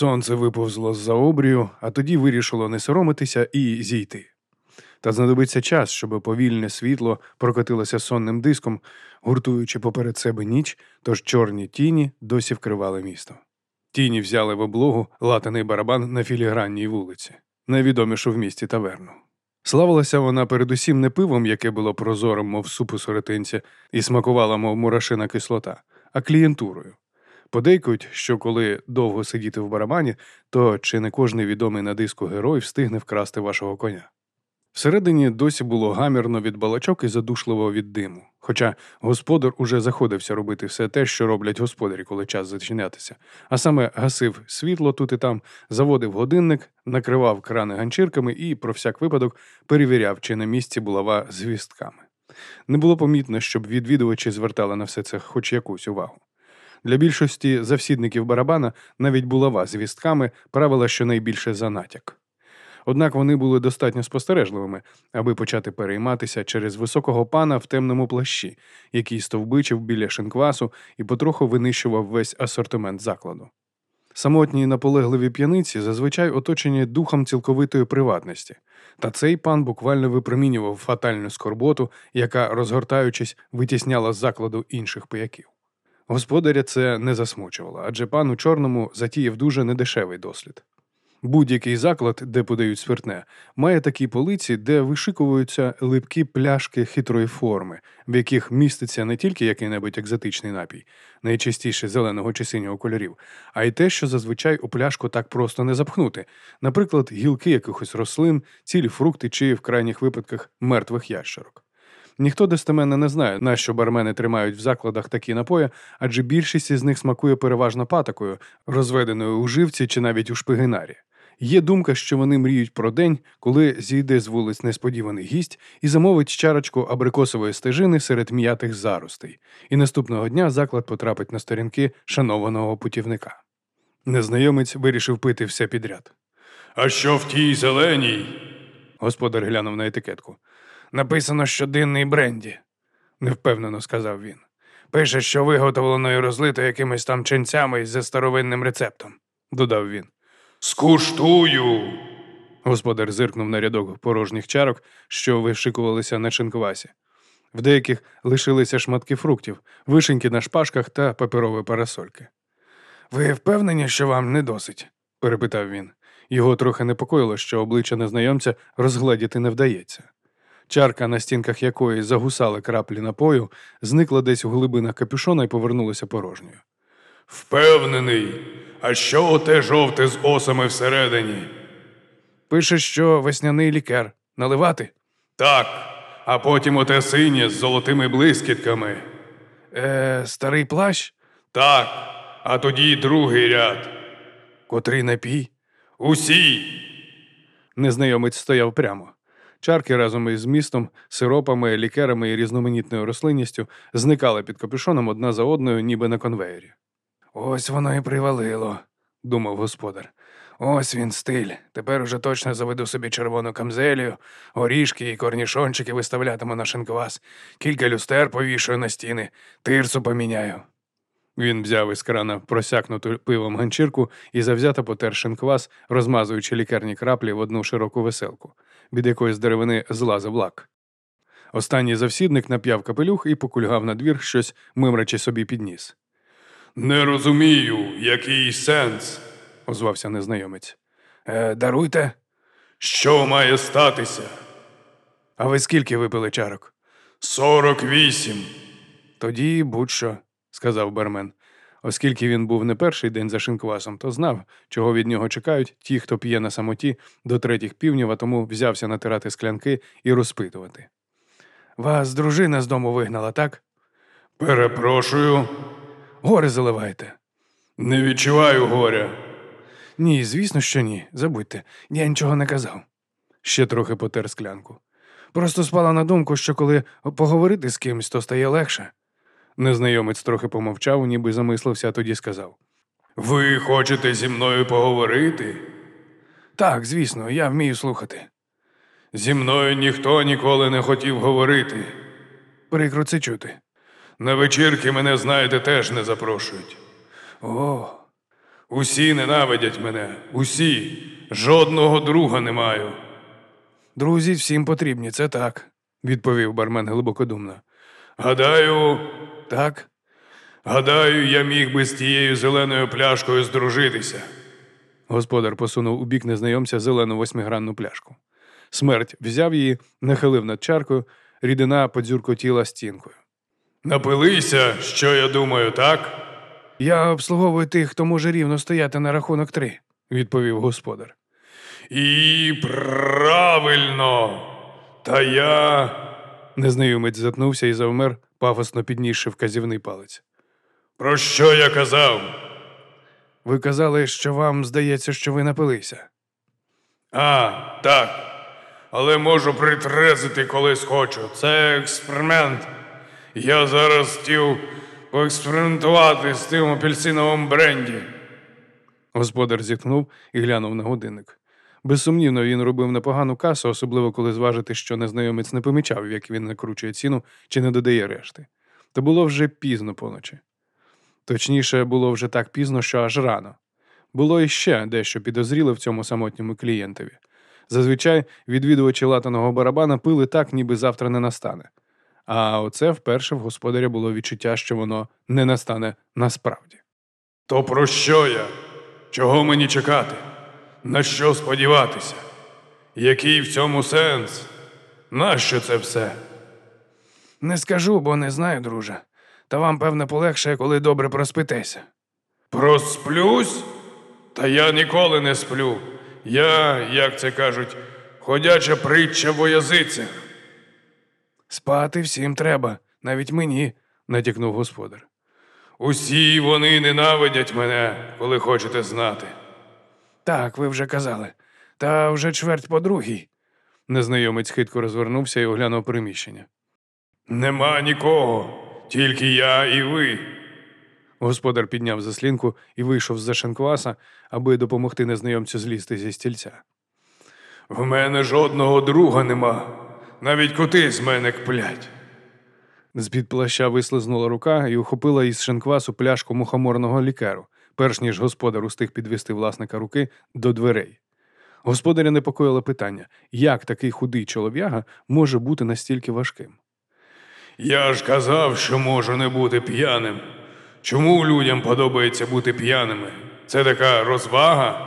Сонце виповзло з-за обрію, а тоді вирішило не соромитися і зійти. Та знадобиться час, щоб повільне світло прокотилося сонним диском, гуртуючи поперед себе ніч, тож чорні тіні досі вкривали місто. Тіні взяли в облогу латаний барабан на філігранній вулиці, найвідомішу в місті таверну. Славилася вона передусім не пивом, яке було прозорим, мов супу соротинця, і смакувала, мов мурашина кислота, а клієнтурою. Подейкують, що коли довго сидіти в барабані, то чи не кожний відомий на диску герой встигне вкрасти вашого коня. Всередині досі було гамірно від балачок і задушливо від диму, хоча господар уже заходився робити все те, що роблять господарі, коли час зачинятися, а саме гасив світло тут і там, заводив годинник, накривав крани ганчірками і, про всяк випадок, перевіряв, чи на місці булава з гвістками. Не було помітно, щоб відвідувачі звертали на все це хоч якусь увагу. Для більшості завсідників барабана навіть булава з вістками правила щонайбільше за натяк. Однак вони були достатньо спостережливими, аби почати перейматися через високого пана в темному плащі, який стовбичив біля шинквасу і потроху винищував весь асортимент закладу. Самотні наполегливі п'яниці зазвичай оточені духом цілковитої приватності, та цей пан буквально випромінював фатальну скорботу, яка, розгортаючись, витісняла з закладу інших пияків. Господаря це не засмучувало, адже пан у чорному затіяв дуже недешевий дослід. Будь-який заклад, де подають спиртне, має такі полиці, де вишикуються липкі пляшки хитрої форми, в яких міститься не тільки який-небудь екзотичний напій, найчастіше зеленого чи синього кольорів, а й те, що зазвичай у пляшку так просто не запхнути, наприклад, гілки якихось рослин, цілі фрукти чи, в крайніх випадках, мертвих ящерок. Ніхто достеменно не знає, нащо бармени тримають в закладах такі напої, адже більшість із них смакує переважно патокою, розведеною у живці чи навіть у шпигинарі. Є думка, що вони мріють про день, коли зійде з вулиць несподіваний гість і замовить чарочку абрикосової стежини серед м'ятих заростей, і наступного дня заклад потрапить на сторінки шанованого путівника. Незнайомець вирішив пити все підряд. А що в тій зеленій? Господар глянув на етикетку. Написано, що динний бренді, невпевнено сказав він. Пише, що виготовлено і розлито якимись там ченцями зі старовинним рецептом, додав він. Скуштую. Господар зиркнув на рядок порожніх чарок, що вишикувалися на шинквасі. В деяких лишилися шматки фруктів, вишеньки на шпажках та паперові парасольки. Ви впевнені, що вам не досить? перепитав він. Його трохи непокоїло, що обличчя незнайомця розгледіти не вдається. Чарка, на стінках якої загусали краплі напою, зникла десь у глибинах капюшона і повернулася порожньою. Впевнений. А що оте жовте з осами всередині? Пише, що весняний лікер. Наливати? Так, а потім оте синє з золотими блискітками. Е, старий плащ? Так, а тоді й другий ряд. Котрий напій? Усі. Незнайомець стояв прямо. Чарки разом із містом, сиропами, лікерами і різноманітною рослинністю зникали під капюшоном одна за одною, ніби на конвеєрі. Ось воно і привалило, думав господар. Ось він стиль. Тепер уже точно заведу собі червону камзелію, горішки і корнішончики виставлятиму на шинквас, кілька люстер повішую на стіни, тирсу поміняю. Він взяв із крана просякнуту пивом ганчірку і завзято потер шинквас, розмазуючи лікарні краплі в одну широку веселку, від якої з деревини злазив лак. Останній завсідник нап'яв капелюх і покульгав на двір щось, мимрачи собі підніс. Не розумію, який сенс. озвався незнайомець. Е, Даруйте. Що має статися? А ви скільки випили чарок? Сорок вісім. Тоді будь-що, сказав бармен. Оскільки він був не перший день за шинквасом, то знав, чого від нього чекають ті, хто п'є на самоті до третіх півнів, а тому взявся натирати склянки і розпитувати. Вас дружина з дому вигнала, так? Перепрошую, Гори заливаєте. не відчуваю горя. Ні, звісно, що ні. Забудьте, я нічого не казав. Ще трохи потер склянку. Просто спала на думку, що коли поговорити з кимось, то стає легше. Незнайомець трохи помовчав, ніби замислився, тоді сказав. Ви хочете зі мною поговорити? Так, звісно, я вмію слухати. Зі мною ніхто ніколи не хотів говорити. Прикро це чути. На вечірки мене, знаєте, теж не запрошують. О, Усі ненавидять мене, усі. Жодного друга не маю. Друзі всім потрібні, це так, відповів бармен глибокодумно. Гадаю, Так? гадаю, я міг би з тією зеленою пляшкою здружитися. Господар посунув у бік незнайомця зелену восьмигранну пляшку. Смерть взяв її, нахилив над чаркою, рідина подзюркотіла стінкою. Напилися, що я думаю, так? Я обслуговую тих, хто може рівно стояти на рахунок три, відповів господар. І правильно. Та я. Незнайомець затнувся і завмер, пафосно піднісши вказівний палець. Про що я казав? Ви казали, що вам здається, що ви напилися. А, так. Але можу притрезити колись хочу. Це експеримент. Я зараз хотів поекспериментувати з тим апельсиновим бренді. Господар зітхнув і глянув на годинник. Безсумнівно, він робив непогану касу, особливо коли зважити, що незнайомець не помічав, як він накручує ціну чи не додає решти. То було вже пізно поночі. Точніше, було вже так пізно, що аж рано. Було іще дещо підозріле в цьому самотньому клієнтові. Зазвичай відвідувачі латаного барабана пили так, ніби завтра не настане. А оце вперше в господаря було відчуття, що воно не настане насправді. То про що я? Чого мені чекати? На що сподіватися? Який в цьому сенс? Нащо це все? Не скажу, бо не знаю, друже. Та вам, певне, полегшає, коли добре проспитеся. Просплюсь? Та я ніколи не сплю. Я, як це кажуть, ходяча притча во язицях. Спати всім треба, навіть мені, натякнув господар. Усі вони ненавидять мене, коли хочете знати. Так, ви вже казали. Та вже чверть по другій. Незнайомець хитко розвернувся і оглянув приміщення. Нема нікого, тільки я і ви. Господар підняв заслінку і вийшов з-за шинкваса, аби допомогти незнайомцю злізти зі стільця. В мене жодного друга нема. Навіть коти з мене кплять. З-під плаща вислизнула рука і ухопила із шинквасу пляшку мухоморного лікеру, перш ніж господар устиг підвести власника руки до дверей. Господаря непокоїло питання, як такий худий чолов'яга може бути настільки важким. Я ж казав, що можу не бути п'яним. Чому людям подобається бути п'яними? Це така розвага?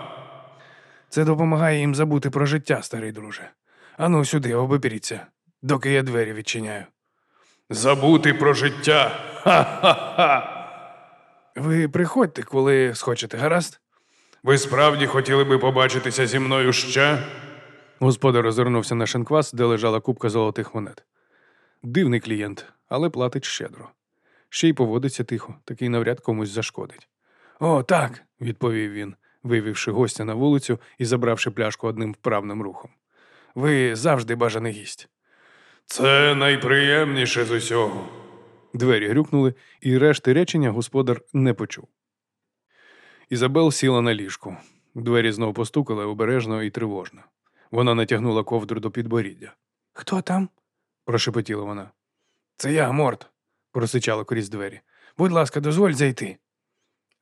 Це допомагає їм забути про життя, старий друже. Ану сюди, обепіріться, доки я двері відчиняю. Забути про життя. Ха-ха-ха. Ви приходьте, коли схочете, гаразд? Ви справді хотіли би побачитися зі мною ще? Господар озирнувся на шинквас, де лежала купка золотих монет. Дивний клієнт, але платить щедро. Ще й поводиться тихо, такий навряд комусь зашкодить. О, так, відповів він, вивівши гостя на вулицю і забравши пляшку одним вправним рухом. Ви завжди бажаний гість. Це найприємніше з усього. Двері грюкнули, і решти речення господар не почув. Ізабел сіла на ліжку. Двері знову постукали обережно і тривожно. Вона натягнула ковдру до підборіддя. Хто там? прошепотіла вона. Це я, Морт, просичала крізь двері. Будь ласка, дозволь зайти.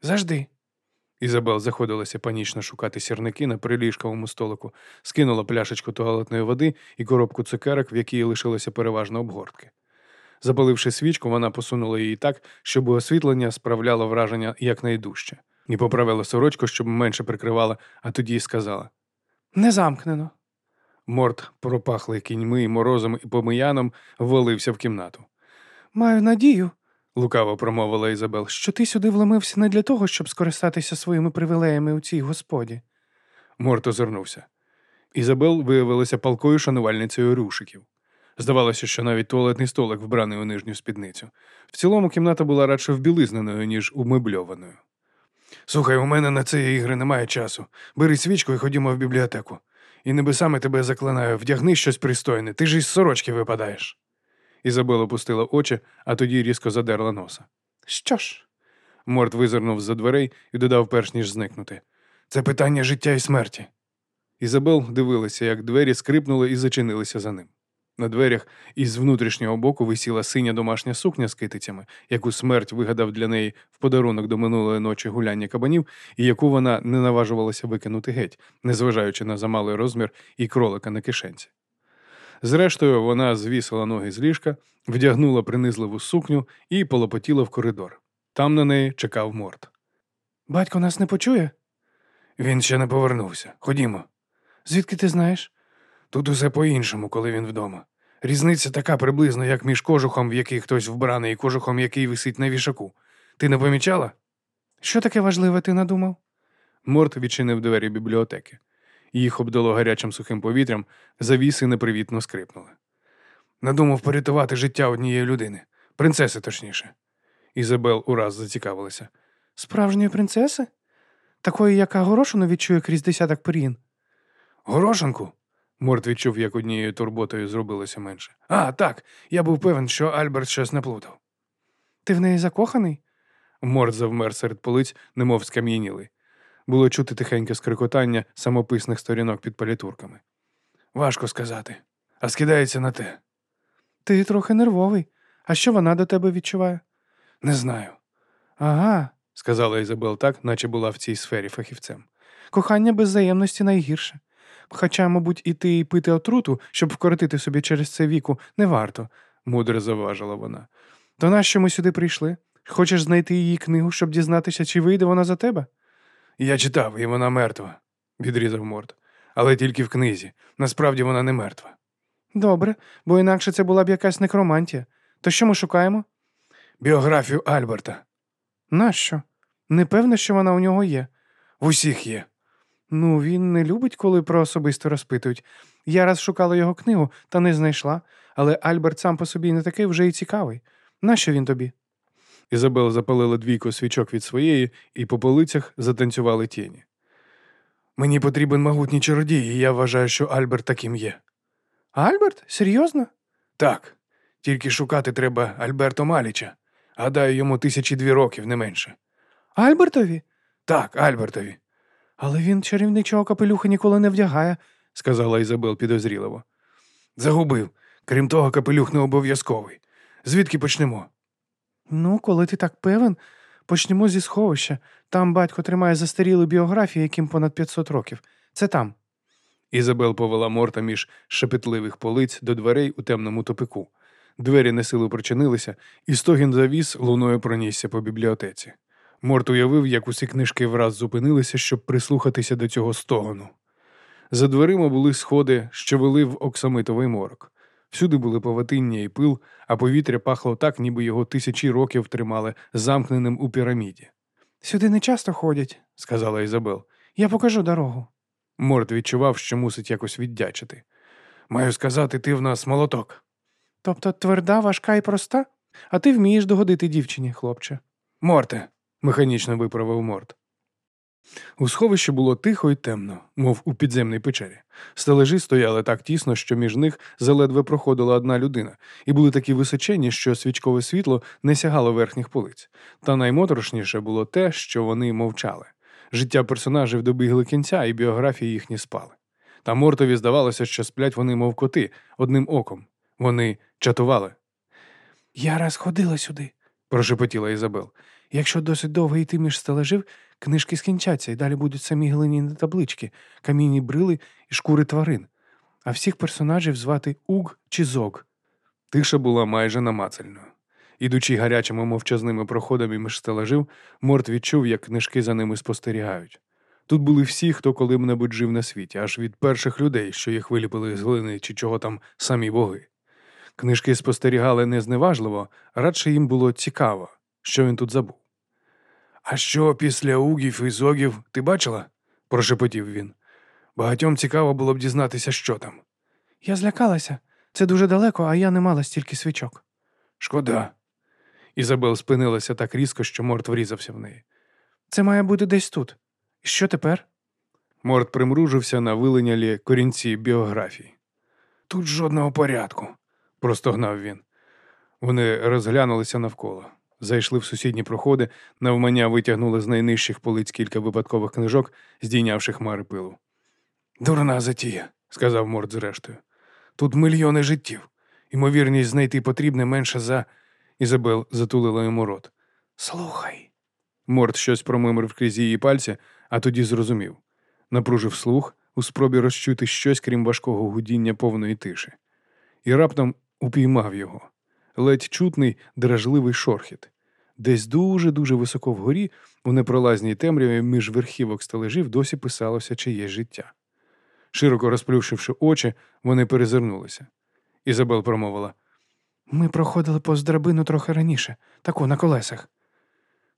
Завжди. Ізабел заходилася панічно шукати сірники на приліжковому столику, скинула пляшечку туалетної води і коробку цукерок, в якій лишилося переважно обгортки. Запаливши свічку, вона посунула її так, щоб освітлення справляло враження якнайдужче, і поправила сорочку, щоб менше прикривала, а тоді й сказала: Не замкнено. Морт, пропахлий кіньми, морозом і помияном, ввалився в кімнату. Маю надію, лукаво промовила Ізабел, що ти сюди вломився не для того, щоб скористатися своїми привілеями у цій господі. Морт озирнувся. Ізабел виявилася палкою шанувальницею рушиків. Здавалося, що навіть туалетний столик вбраний у нижню спідницю. В цілому кімната була радше вбілизненою, ніж умебльованою. Слухай, у мене на ці ігри немає часу. Бери свічку і ходімо в бібліотеку. І небесами тебе заклинаю, вдягни щось пристойне, ти ж із сорочки випадаєш. Ізабел опустила очі, а тоді різко задерла носа. Що ж? Морт визирнув за дверей і додав, перш ніж зникнути. Це питання життя і смерті. Ізабел дивилася, як двері скрипнули і зачинилися за ним. На дверях із внутрішнього боку висіла синя домашня сукня з китицями, яку смерть вигадав для неї в подарунок до минулої ночі гуляння кабанів, і яку вона не наважувалася викинути геть, незважаючи на замалий розмір і кролика на кишенці. Зрештою, вона звісила ноги з ліжка, вдягнула принизливу сукню і полопотіла в коридор. Там на неї чекав морд. Батько нас не почує? Він ще не повернувся. Ходімо. Звідки ти знаєш? Тут усе по-іншому, коли він вдома. Різниця така приблизно, як між кожухом, в який хтось вбраний, і кожухом, який висить на вішаку. Ти не помічала? Що таке важливе ти надумав? Морт відчинив двері бібліотеки. Їх обдало гарячим сухим повітрям, завіси непривітно скрипнули. Надумав порятувати життя однієї людини, принцеси точніше. Ізабел ураз зацікавилася. Справжньої принцеси? Такої, яка горошину відчує крізь десяток пир'їн. Горошинку? Морт відчув, як однією турботою зробилося менше. А, так, я був певен, що Альберт щось наплутав. Ти в неї закоханий? Морт завмер серед полиць, немов скам'янілий. Було чути тихеньке скрикотання самописних сторінок під палітурками. Важко сказати, а скидається на те. Ти трохи нервовий. А що вона до тебе відчуває? Не знаю. Ага, сказала Ізабел так, наче була в цій сфері фахівцем. Кохання без взаємності найгірше. Хоча, мабуть, іти і пити отруту, щоб вкоротити собі через це віку, не варто, мудро заважила вона. То нащо ми сюди прийшли? Хочеш знайти її книгу, щоб дізнатися, чи вийде вона за тебе? Я читав, і вона мертва, відрізав Морд. Але тільки в книзі. Насправді вона не мертва. Добре, бо інакше це була б якась некромантія. То що ми шукаємо? Біографію Альберта. Нащо? Не певне, що вона у нього є. В усіх є. Ну, він не любить, коли про особисто розпитують. Я раз шукала його книгу та не знайшла, але Альберт сам по собі не такий вже й цікавий. Нащо він тобі? Ізабел запалила двійко свічок від своєї, і по полицях затанцювали тіні. Мені потрібен могутній чародій, і я вважаю, що Альберт таким є. Альберт? Серйозно? Так. Тільки шукати треба Альберто Маліча. Гадаю, йому тисячі дві років, не менше. Альбертові? Так, Альбертові. Але він чарівничого капелюха ніколи не вдягає, сказала Ізабел підозріливо. Загубив. Крім того, капелюх не обов'язковий. Звідки почнемо? Ну, коли ти так певен, почнемо зі сховища. Там батько тримає застарілі біографії, яким понад 500 років. Це там. Ізабел повела морта між шепетливих полиць до дверей у темному топику. Двері несилу прочинилися, і стогін завіс луною пронісся по бібліотеці. Морт уявив, як усі книжки враз зупинилися, щоб прислухатися до цього стогону. За дверима були сходи, що вели в оксамитовий морок. Всюди були паватиння і пил, а повітря пахло так, ніби його тисячі років тримали замкненим у піраміді. Сюди не часто ходять, сказала Ізабел. Я покажу дорогу. Морт відчував, що мусить якось віддячити. Маю сказати, ти в нас молоток. Тобто тверда, важка і проста? А ти вмієш догодити дівчині, хлопче. Морте, механічно виправив Морт. У сховищі було тихо і темно, мов у підземній печері. Стележі стояли так тісно, що між них заледве проходила одна людина, і були такі височені, що свічкове світло не сягало верхніх полиць. Та наймоторошніше було те, що вони мовчали. Життя персонажів добігли кінця, і біографії їхні спали. Та Мортові здавалося, що сплять вони, мов коти, одним оком. Вони чатували. Я раз ходила сюди, прошепотіла Ізабел. Якщо досить довго йти між стележів, книжки скінчаться і далі будуть самі глиняні таблички, камінні брили і шкури тварин, а всіх персонажів звати Уг чи Зог. Тиша була майже намацальною. Ідучи гарячими мовчазними проходами між стелажів, Морт відчув, як книжки за ними спостерігають. Тут були всі, хто коли-небудь жив на світі, аж від перших людей, що їх виліпили з глини чи чого там самі боги. Книжки спостерігали не зневажливо, радше їм було цікаво, що він тут забув. А що після угів і зогів ти бачила? прошепотів він. Багатьом цікаво було б дізнатися, що там. Я злякалася. Це дуже далеко, а я не мала стільки свічок. Шкода. Ізабел спинилася так різко, що Морт врізався в неї. Це має бути десь тут. І що тепер? Морт примружився на виленялі корінці біографії. Тут жодного порядку, простогнав він. Вони розглянулися навколо, зайшли в сусідні проходи, навмання витягнули з найнижчих полиць кілька випадкових книжок, здійнявши хмари пилу. Дурна затія, сказав Морт зрештою. Тут мільйони життів. Ймовірність знайти потрібне менше за. Ізабел затулила йому рот. Слухай. Морт щось промимрив крізь її пальці, а тоді зрозумів. Напружив слух у спробі розчути щось, крім важкого гудіння повної тиші. І раптом упіймав його. Ледь чутний, дражливий шорхіт. Десь дуже-дуже високо вгорі, у непролазній темряві між верхівок стележів досі писалося чиєсь життя. Широко розплющивши очі, вони перезирнулися. Ізабел промовила: Ми проходили повз драбину трохи раніше, таку на колесах.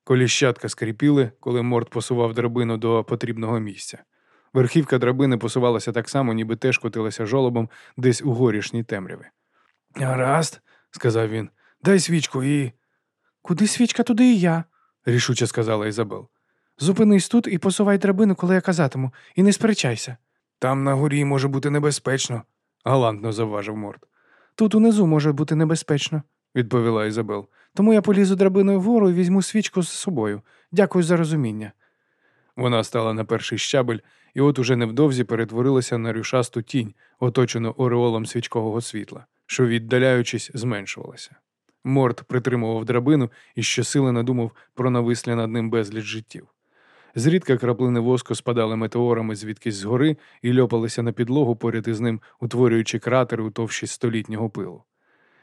Коліщатка скріпіли, коли морд посував драбину до потрібного місця. Верхівка драбини посувалася так само, ніби теж котилася жолобом десь у горішній темряві. Гаразд, сказав він, дай свічку і. Куди свічка, туди і я, рішуче сказала Ізабел. Зупинись тут і посувай драбину, коли я казатиму, і не сперечайся. Там на горі може бути небезпечно, галантно завважив Морд. Тут унизу може бути небезпечно, відповіла Ізабел. Тому я полізу драбиною вгору і візьму свічку з собою. Дякую за розуміння. Вона стала на перший щабель, і от уже невдовзі перетворилася на рюшасту тінь, оточену ореолом свічкового світла, що, віддаляючись, зменшувалася. Морд притримував драбину і щосили надумав про навислі над ним безліч життів. Зрідка краплини воску спадали метеорами звідкись згори і льопалися на підлогу поряд із ним, утворюючи кратери у товщі столітнього пилу.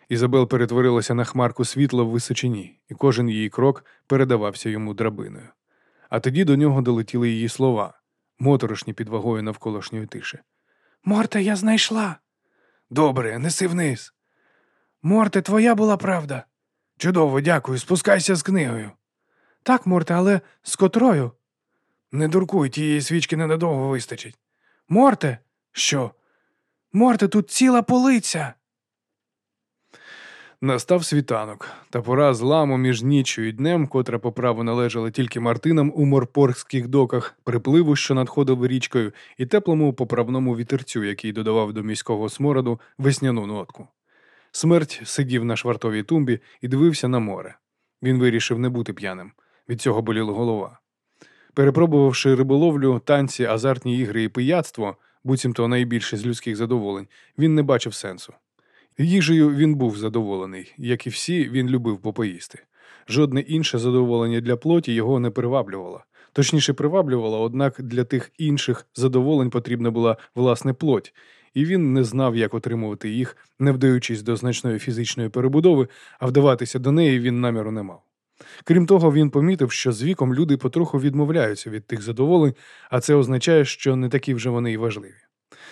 Ізабел перетворилася на хмарку світла в височині, і кожен її крок передавався йому драбиною. А тоді до нього долетіли її слова, моторошні під вагою навколишньої тиші. Морте, я знайшла. Добре, неси вниз. Морте, твоя була правда. Чудово, дякую. Спускайся з книгою. Так, Морте, але з котрою? Не дуркуй, тієї свічки ненадовго вистачить. Морте, що? Морте, тут ціла полиця. Настав світанок, та пора зламу між ніччю і днем, котра по праву належала тільки Мартинам у морпорських доках, припливу, що надходив річкою, і теплому поправному вітерцю, який додавав до міського смороду весняну нотку. Смерть сидів на швартовій тумбі і дивився на море. Він вирішив не бути п'яним. Від цього боліла голова. Перепробувавши риболовлю, танці, азартні ігри і пияцтво, буцімто найбільше з людських задоволень, він не бачив сенсу. Їжею він був задоволений, як і всі, він любив попоїсти. Жодне інше задоволення для плоті його не приваблювало. Точніше, приваблювало, однак для тих інших задоволень потрібна була власне плоть, і він не знав, як отримувати їх, не вдаючись до значної фізичної перебудови, а вдаватися до неї він наміру не мав. Крім того, він помітив, що з віком люди потроху відмовляються від тих задоволень, а це означає, що не такі вже вони й важливі.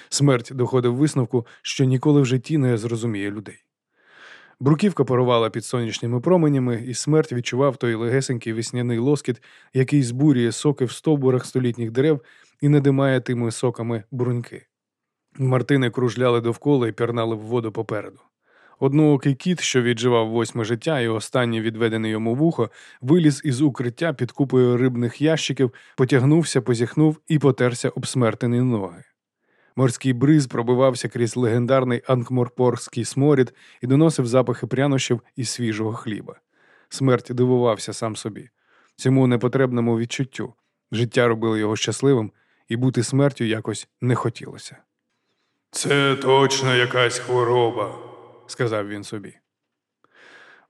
Смерть доходив висновку, що ніколи в житті не зрозуміє людей. Бруківка парувала під сонячними променями, і смерть відчував той легесенький весняний лоскіт, який збурює соки в стовбурах столітніх дерев і надимає тими соками бруньки. Мартини кружляли довкола і пірнали в воду попереду. Одноокий кіт, що відживав восьме життя, і останнє відведене йому вухо, виліз із укриття під купою рибних ящиків, потягнувся, позіхнув і потерся об смертені ноги. Морський бриз пробивався крізь легендарний анкморпорський сморід і доносив запахи прянощів і свіжого хліба. Смерть дивувався сам собі, цьому непотребному відчуттю. Життя робило його щасливим, і бути смертю якось не хотілося. Це точно якась хвороба. сказав він собі.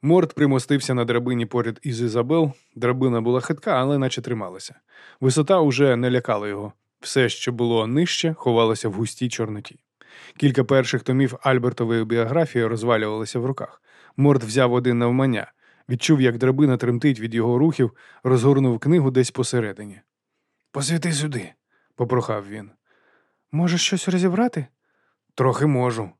Морд примостився на драбині поряд із Ізабел. Драбина була хитка, але наче трималася. Висота уже не лякала його. Все, що було нижче, ховалося в густій чорноті. Кілька перших томів Альбертової біографії розвалювалися в руках. Морд взяв один навмання, відчув, як драбина тремтить від його рухів, розгорнув книгу десь посередині. Посвіти сюди, попрохав він. Можеш щось розібрати? Трохи можу.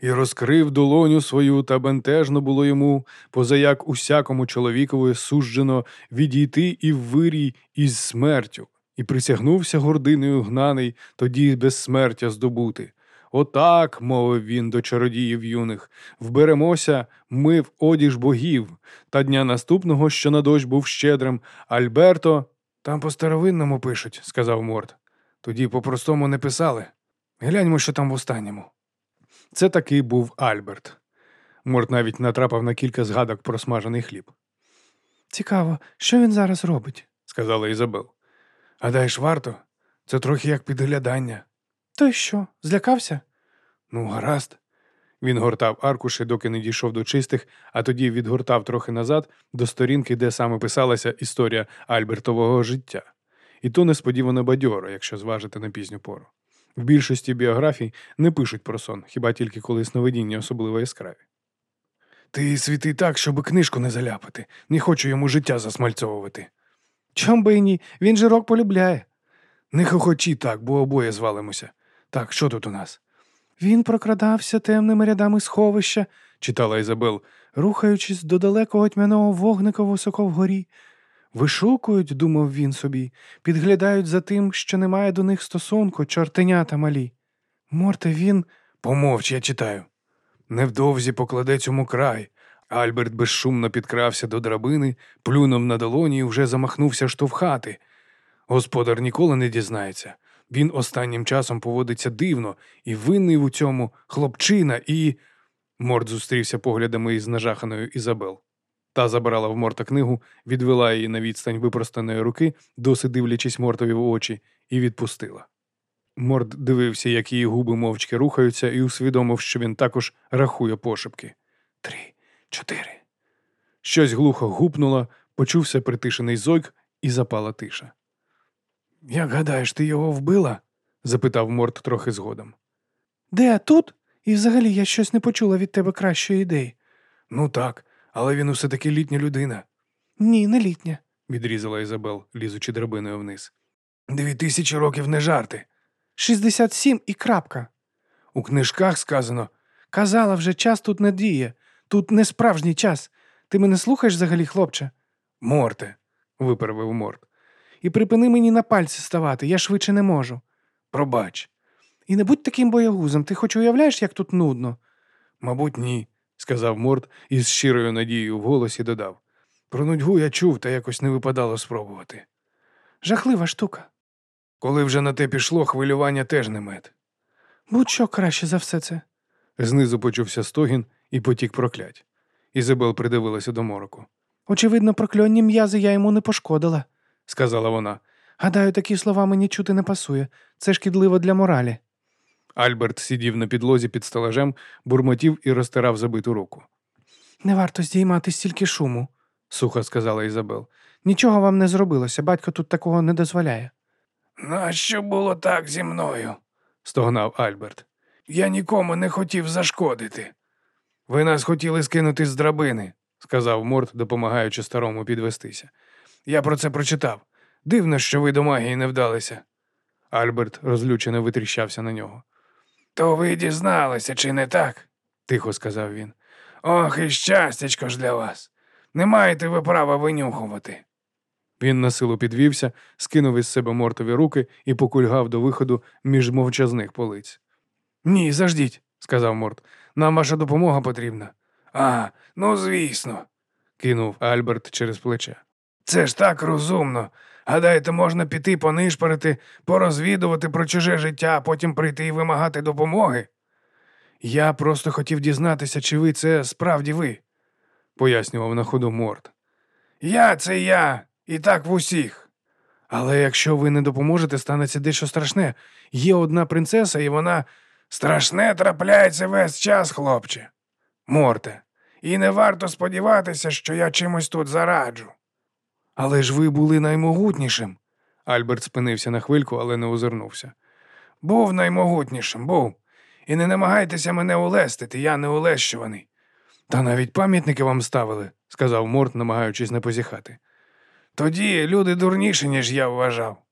І розкрив долоню свою, та бентежно було йому, позаяк усякому чоловікові сужджено відійти і вирій із смертю, і присягнувся гординою гнаний, тоді безсмертя здобути. Отак, мовив він до чародіїв юних, вберемося ми в одіж богів, та дня наступного, що на дощ був щедрим, Альберто. Там по старовинному пишуть, сказав Морд. Тоді по-простому не писали. Гляньмо, що там в останньому. Це таки був Альберт. Морт навіть натрапив на кілька згадок про смажений хліб. Цікаво, що він зараз робить, сказала Ізабел. Гадаєш, варто? Це трохи як підглядання. То що, злякався? Ну, гаразд. Він гортав аркуші, доки не дійшов до чистих, а тоді відгортав трохи назад до сторінки, де саме писалася історія Альбертового життя. І то несподівано бадьоро, якщо зважити на пізню пору. В більшості біографій не пишуть про сон, хіба тільки коли сновидіння особливо яскраві. Ти світи так, щоб книжку не заляпати. Не хочу йому життя засмальцьовувати. Чом би і ні, він же рок полюбляє. Не хохочі так, бо обоє звалимося. Так, що тут у нас? Він прокрадався темними рядами сховища, читала Ізабел, рухаючись до далекого тьмяного вогника високо вгорі. Вишукують, думав він собі, підглядають за тим, що немає до них стосунку, чортенята малі. Морте, він. Помовч, я читаю. Невдовзі покладе цьому край. Альберт безшумно підкрався до драбини, плюнув на долоні і вже замахнувся штовхати. Господар ніколи не дізнається. Він останнім часом поводиться дивно і винний у цьому хлопчина і. Морд зустрівся поглядами із нажаханою Ізабел. Та забрала в Морта книгу, відвела її на відстань випростаної руки, досі дивлячись Мортові в очі, і відпустила. Морд дивився, як її губи мовчки рухаються, і усвідомив, що він також рахує пошепки. Чотири. Щось глухо гупнуло, почувся притишений зойк, і запала тиша. Як гадаєш, ти його вбила? запитав Морд трохи згодом. Де тут? І взагалі я щось не почула від тебе кращої ідеї. Ну так, але він усе таки літня людина. Ні, не літня, відрізала Ізабел, лізучи драбиною вниз. Дві тисячі років не жарти. Шістдесят сім і крапка. У книжках сказано казала вже час тут не діє, тут не справжній час. Ти мене слухаєш взагалі, хлопче? Морте, виправив Морт. І припини мені на пальці ставати, я швидше не можу. Пробач. І не будь таким боягузом, ти хоч уявляєш, як тут нудно? Мабуть, ні, сказав Морт і з щирою надією в голосі додав. Про нудьгу я чув, та якось не випадало спробувати. Жахлива штука. Коли вже на те пішло, хвилювання теж не мед. Будь-що краще за все це. Знизу почувся стогін і потік проклять. Ізабел придивилася до мороку. Очевидно, прокльонні м'язи я йому не пошкодила, сказала вона. Гадаю, такі слова мені чути не пасує. Це шкідливо для моралі. Альберт сидів на підлозі під стелажем, бурмотів і розтирав забиту руку. Не варто здіймати стільки шуму, сухо сказала Ізабел. Нічого вам не зробилося, батько тут такого не дозволяє. Нащо було так зі мною? стогнав Альберт. Я нікому не хотів зашкодити. Ви нас хотіли скинути з драбини, сказав Морт, допомагаючи старому підвестися. Я про це прочитав. Дивно, що ви до магії не вдалися. Альберт розлючено витріщався на нього. То ви дізналися, чи не так? тихо сказав він. Ох, і щастячко ж для вас. Не маєте ви права винюхувати. Він на силу підвівся, скинув із себе мортові руки і покульгав до виходу між мовчазних полиць. Ні, заждіть, сказав Морт. Нам ваша допомога потрібна. А, ну звісно, кинув Альберт через плече. Це ж так розумно. Гадаєте, можна піти понишпорити, порозвідувати про чуже життя, а потім прийти і вимагати допомоги? Я просто хотів дізнатися, чи ви це справді ви, пояснював на ходу Морт. Я це я, і так в усіх. Але якщо ви не допоможете, станеться дещо страшне. Є одна принцеса, і вона страшне трапляється весь час, хлопче. Морте, і не варто сподіватися, що я чимось тут зараджу. Але ж ви були наймогутнішим. Альберт спинився на хвильку, але не озирнувся. Був наймогутнішим, був. І не намагайтеся мене улестити, я не улещуваний. Та навіть пам'ятники вам ставили, сказав Морт, намагаючись не позіхати. Тоді люди дурніші, ніж я вважав.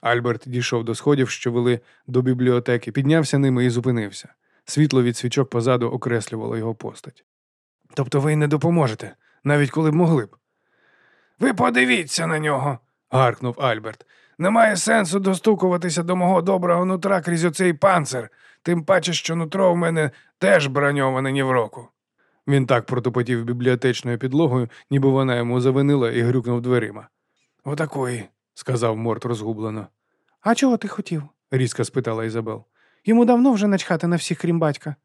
Альберт дійшов до сходів, що вели до бібліотеки, піднявся ними і зупинився. Світло від свічок позаду окреслювало його постать. Тобто ви не допоможете, навіть коли б могли б. Ви подивіться на нього, гаркнув Альберт. Немає сенсу достукуватися до мого доброго нутра крізь оцей панцир, тим паче, що нутро в мене теж броньоване ні в року. Він так протопотів бібліотечною підлогою, ніби вона йому завинила і грюкнув дверима. Отакої, сказав Морт розгублено. А чого ти хотів? різко спитала Ізабел. Йому давно вже начхати на всіх, крім батька.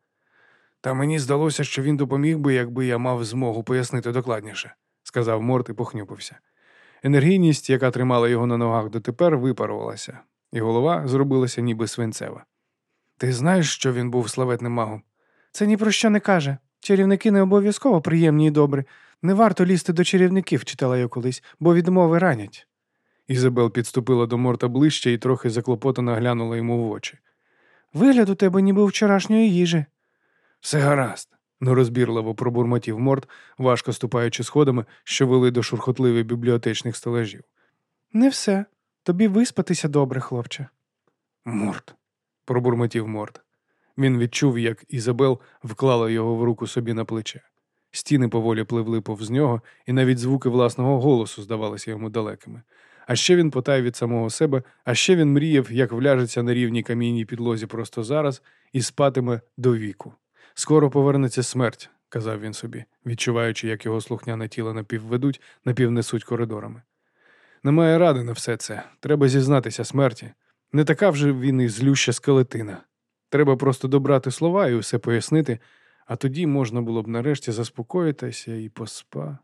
Та мені здалося, що він допоміг би, якби я мав змогу пояснити докладніше, сказав Морт і похнюпився. Енергійність, яка тримала його на ногах дотепер, випарувалася, і голова зробилася ніби свинцева. Ти знаєш, що він був славетним магом? Це ні про що не каже. Чарівники не обов'язково приємні і добрі. Не варто лізти до чарівників, читала я колись, бо відмови ранять. Ізабел підступила до морта ближче і трохи заклопотано глянула йому в очі. Вигляд у тебе ніби вчорашньої їжі. Все гаразд. нерозбірливо пробурмотів морт, важко ступаючи сходами, що вели до шурхотливих бібліотечних стелажів. Не все. Тобі виспатися добре, хлопче. Морт. пробурмотів морт. Він відчув, як Ізабел вклала його в руку собі на плече. Стіни поволі пливли повз нього, і навіть звуки власного голосу здавалися йому далекими. А ще він потав від самого себе, а ще він мріяв, як вляжеться на рівній камінній підлозі просто зараз і спатиме до віку. Скоро повернеться смерть, казав він собі, відчуваючи, як його слухняне тіло напівведуть, напівнесуть коридорами. Немає ради на все це. Треба зізнатися смерті. Не така вже він і злюща скелетина. Треба просто добрати слова і усе пояснити, а тоді можна було б нарешті заспокоїтися і поспа.